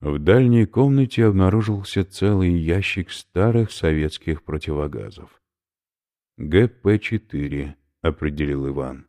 В дальней комнате обнаружился целый ящик старых советских противогазов. ГП-4, определил Иван.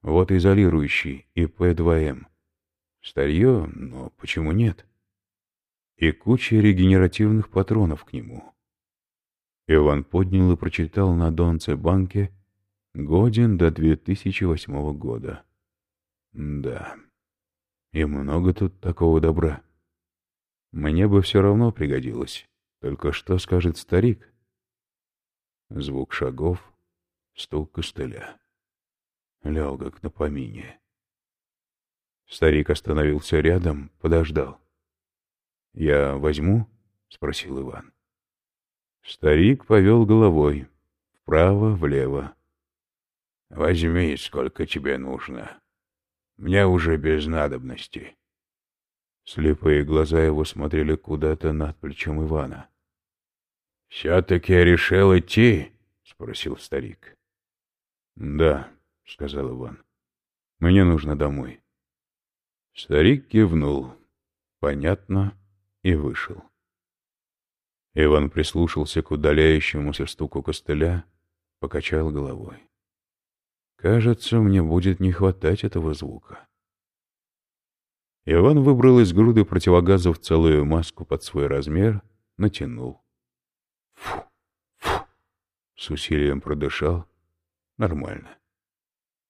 Вот изолирующий ИП-2М. Старье, но почему нет? И куча регенеративных патронов к нему. Иван поднял и прочитал на донце банке «Годен до 2008 года». Да, и много тут такого добра. Мне бы все равно пригодилось. Только что скажет старик? Звук шагов, стук костыля. Лял как на помине. Старик остановился рядом, подождал. «Я возьму?» — спросил Иван. Старик повел головой. Вправо, влево. «Возьми, сколько тебе нужно. Мне уже без надобности». Слепые глаза его смотрели куда-то над плечом Ивана. «Все-таки решил идти?» — спросил старик. «Да», — сказал Иван. «Мне нужно домой». Старик кивнул. «Понятно» и вышел. Иван прислушался к удаляющемуся стуку костыля, покачал головой. «Кажется, мне будет не хватать этого звука». Иван выбрал из груды противогазов целую маску под свой размер, натянул. Фу, фу. С усилием продышал. Нормально.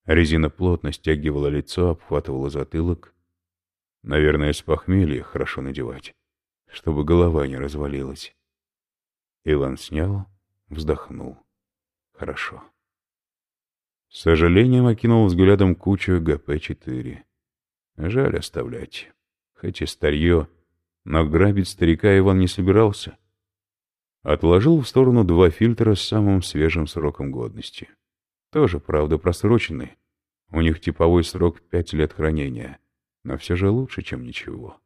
Резина плотно стягивала лицо, обхватывала затылок. Наверное, с похмелья хорошо надевать, чтобы голова не развалилась. Иван снял, вздохнул. Хорошо. С сожалением окинул взглядом кучу ГП-4. Жаль оставлять. Хоть и старье, но грабить старика Иван не собирался. Отложил в сторону два фильтра с самым свежим сроком годности. Тоже, правда, просроченный. У них типовой срок пять лет хранения, но все же лучше, чем ничего.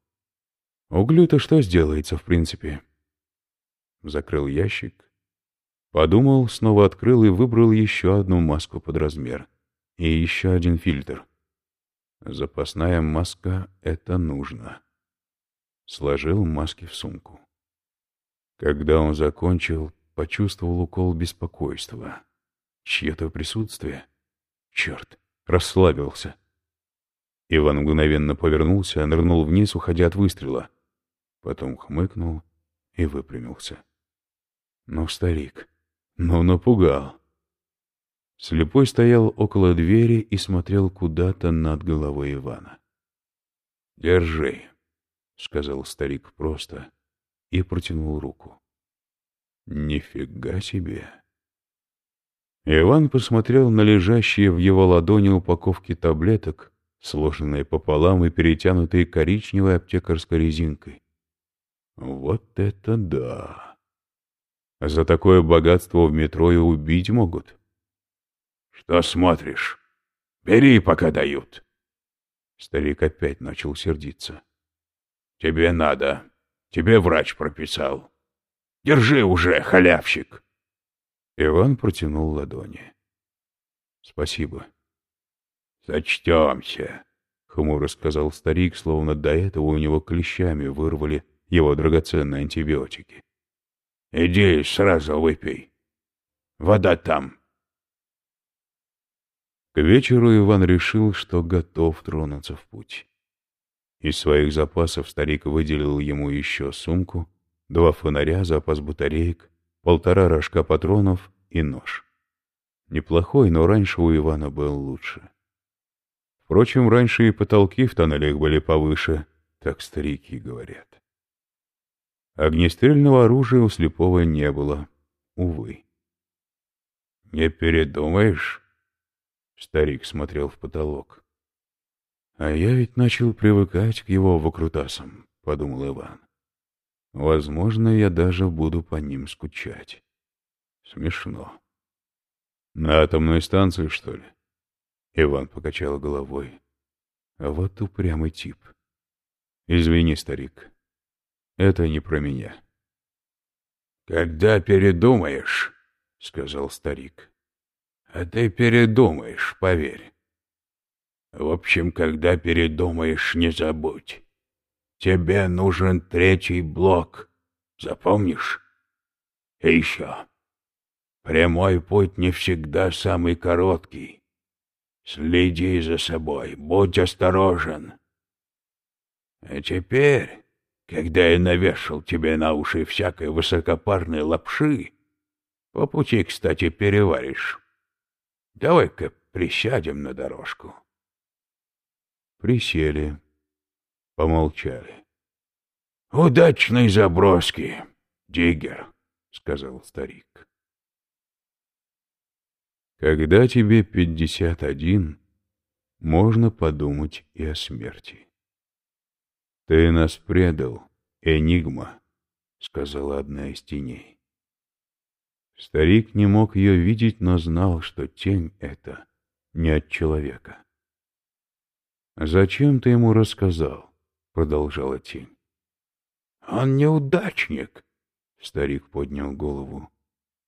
Углю-то что сделается, в принципе? Закрыл ящик. Подумал, снова открыл и выбрал еще одну маску под размер. И еще один фильтр. Запасная маска — это нужно. Сложил маски в сумку. Когда он закончил, почувствовал укол беспокойства. Чье-то присутствие? Черт, расслабился. Иван мгновенно повернулся, нырнул вниз, уходя от выстрела. Потом хмыкнул и выпрямился. Ну, старик, ну напугал. Слепой стоял около двери и смотрел куда-то над головой Ивана. «Держи», — сказал старик просто и протянул руку. «Нифига себе!» Иван посмотрел на лежащие в его ладони упаковки таблеток, сложенные пополам и перетянутые коричневой аптекарской резинкой. «Вот это да!» За такое богатство в метро и убить могут. «Что смотришь? Бери, пока дают!» Старик опять начал сердиться. «Тебе надо. Тебе врач прописал. Держи уже, халявщик!» Иван протянул ладони. «Спасибо». «Сочтемся», — хмуро сказал старик, словно до этого у него клещами вырвали его драгоценные антибиотики. «Иди сразу выпей. Вода там». К вечеру Иван решил, что готов тронуться в путь. Из своих запасов старик выделил ему еще сумку, два фонаря, запас батареек, полтора рожка патронов и нож. Неплохой, но раньше у Ивана был лучше. Впрочем, раньше и потолки в тоннелях были повыше, так старики говорят. Огнестрельного оружия у слепого не было, увы. «Не передумаешь?» Старик смотрел в потолок. А я ведь начал привыкать к его выкрутасам, подумал Иван. Возможно, я даже буду по ним скучать. Смешно. На атомной станции, что ли? Иван покачал головой. Вот упрямый тип. Извини, старик. Это не про меня. Когда передумаешь, сказал старик. А ты передумаешь, поверь. В общем, когда передумаешь, не забудь. тебе нужен третий блок. Запомнишь? И еще. Прямой путь не всегда самый короткий. Следи за собой, будь осторожен. А теперь, когда я навешал тебе на уши всякой высокопарной лапши, по пути, кстати, переваришь. Давай-ка присядем на дорожку. Присели, помолчали. — Удачной заброски, Диггер, — сказал старик. Когда тебе пятьдесят один, можно подумать и о смерти. Ты нас предал, Энигма, — сказала одна из теней. Старик не мог ее видеть, но знал, что тень эта не от человека. «Зачем ты ему рассказал?» — продолжала тень. «Он неудачник», — старик поднял голову.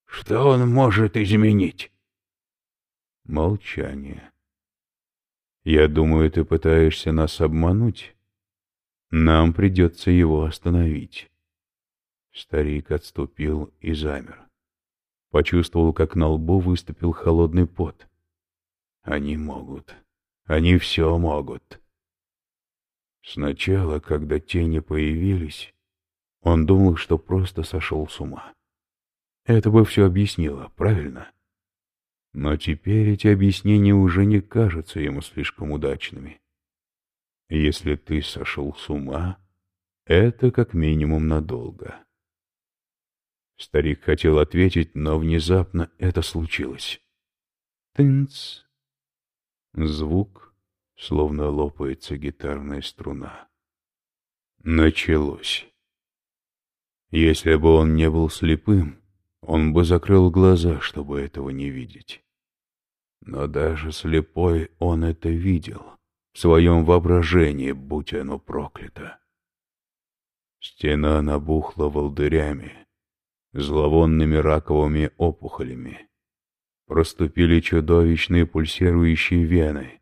«Что он может изменить?» Молчание. «Я думаю, ты пытаешься нас обмануть. Нам придется его остановить». Старик отступил и замер. Почувствовал, как на лбу выступил холодный пот. Они могут. Они все могут. Сначала, когда тени появились, он думал, что просто сошел с ума. Это бы все объяснило, правильно? Но теперь эти объяснения уже не кажутся ему слишком удачными. Если ты сошел с ума, это как минимум надолго. Старик хотел ответить, но внезапно это случилось. Тынц! Звук, словно лопается гитарная струна. Началось. Если бы он не был слепым, он бы закрыл глаза, чтобы этого не видеть. Но даже слепой он это видел, в своем воображении, будь оно проклято. Стена набухла волдырями, зловонными раковыми опухолями. Проступили чудовищные пульсирующие вены.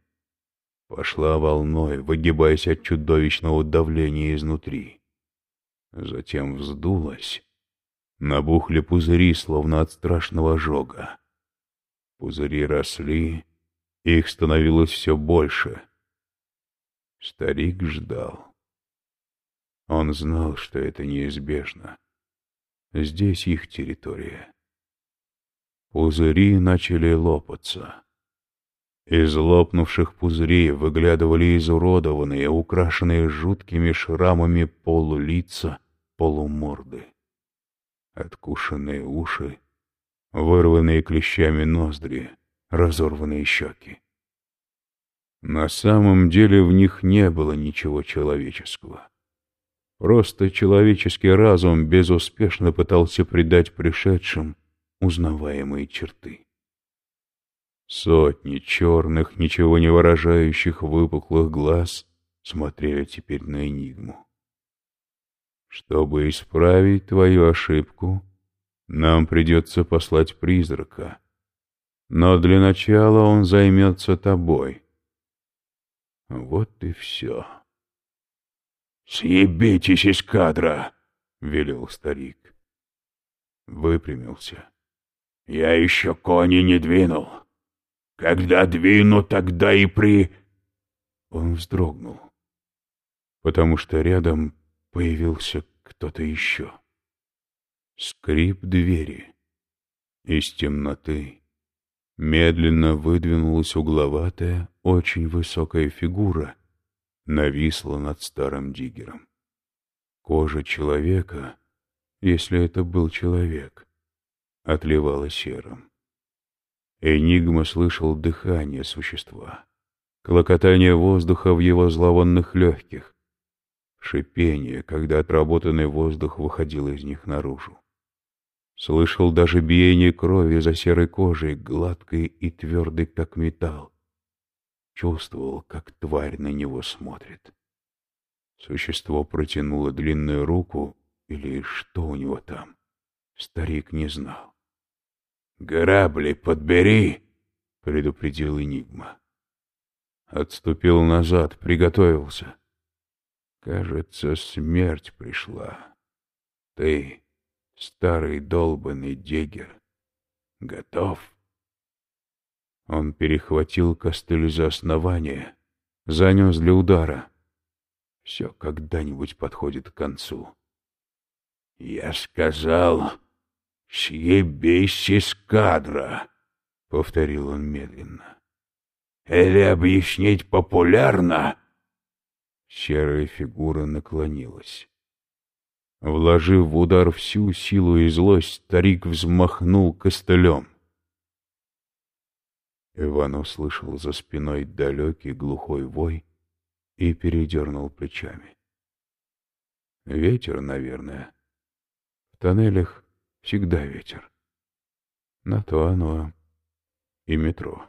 Пошла волной, выгибаясь от чудовищного давления изнутри. Затем вздулась. Набухли пузыри, словно от страшного ожога. Пузыри росли, их становилось все больше. Старик ждал. Он знал, что это неизбежно. Здесь их территория. Пузыри начали лопаться. Из лопнувших пузырей выглядывали изуродованные, украшенные жуткими шрамами полулица, полуморды. Откушенные уши, вырванные клещами ноздри, разорванные щеки. На самом деле в них не было ничего человеческого. Просто человеческий разум безуспешно пытался придать пришедшим узнаваемые черты. Сотни черных, ничего не выражающих выпуклых глаз смотрели теперь на энигму. Чтобы исправить твою ошибку, нам придется послать призрака. Но для начала он займется тобой. Вот и все. «Съебитесь из кадра!» — велел старик. Выпрямился. «Я еще кони не двинул. Когда двину, тогда и при...» Он вздрогнул, потому что рядом появился кто-то еще. Скрип двери. Из темноты медленно выдвинулась угловатая, очень высокая фигура — нависла над старым диггером. Кожа человека, если это был человек, отливала серым. Энигма слышал дыхание существа, клокотание воздуха в его зловонных легких, шипение, когда отработанный воздух выходил из них наружу. Слышал даже биение крови за серой кожей, гладкой и твердой, как металл чувствовал, как тварь на него смотрит. Существо протянуло длинную руку, или что у него там, старик не знал. «Грабли подбери!» — предупредил Энигма. Отступил назад, приготовился. Кажется, смерть пришла. Ты, старый долбанный дегер, готов? Он перехватил костыль за основание, занес для удара. Все когда-нибудь подходит к концу. «Я сказал, съебись из кадра», — повторил он медленно. «Или объяснить популярно?» Серая фигура наклонилась. Вложив в удар всю силу и злость, старик взмахнул костылем. Иван услышал за спиной далекий глухой вой и передернул плечами. Ветер, наверное. В тоннелях всегда ветер. На то оно и метро.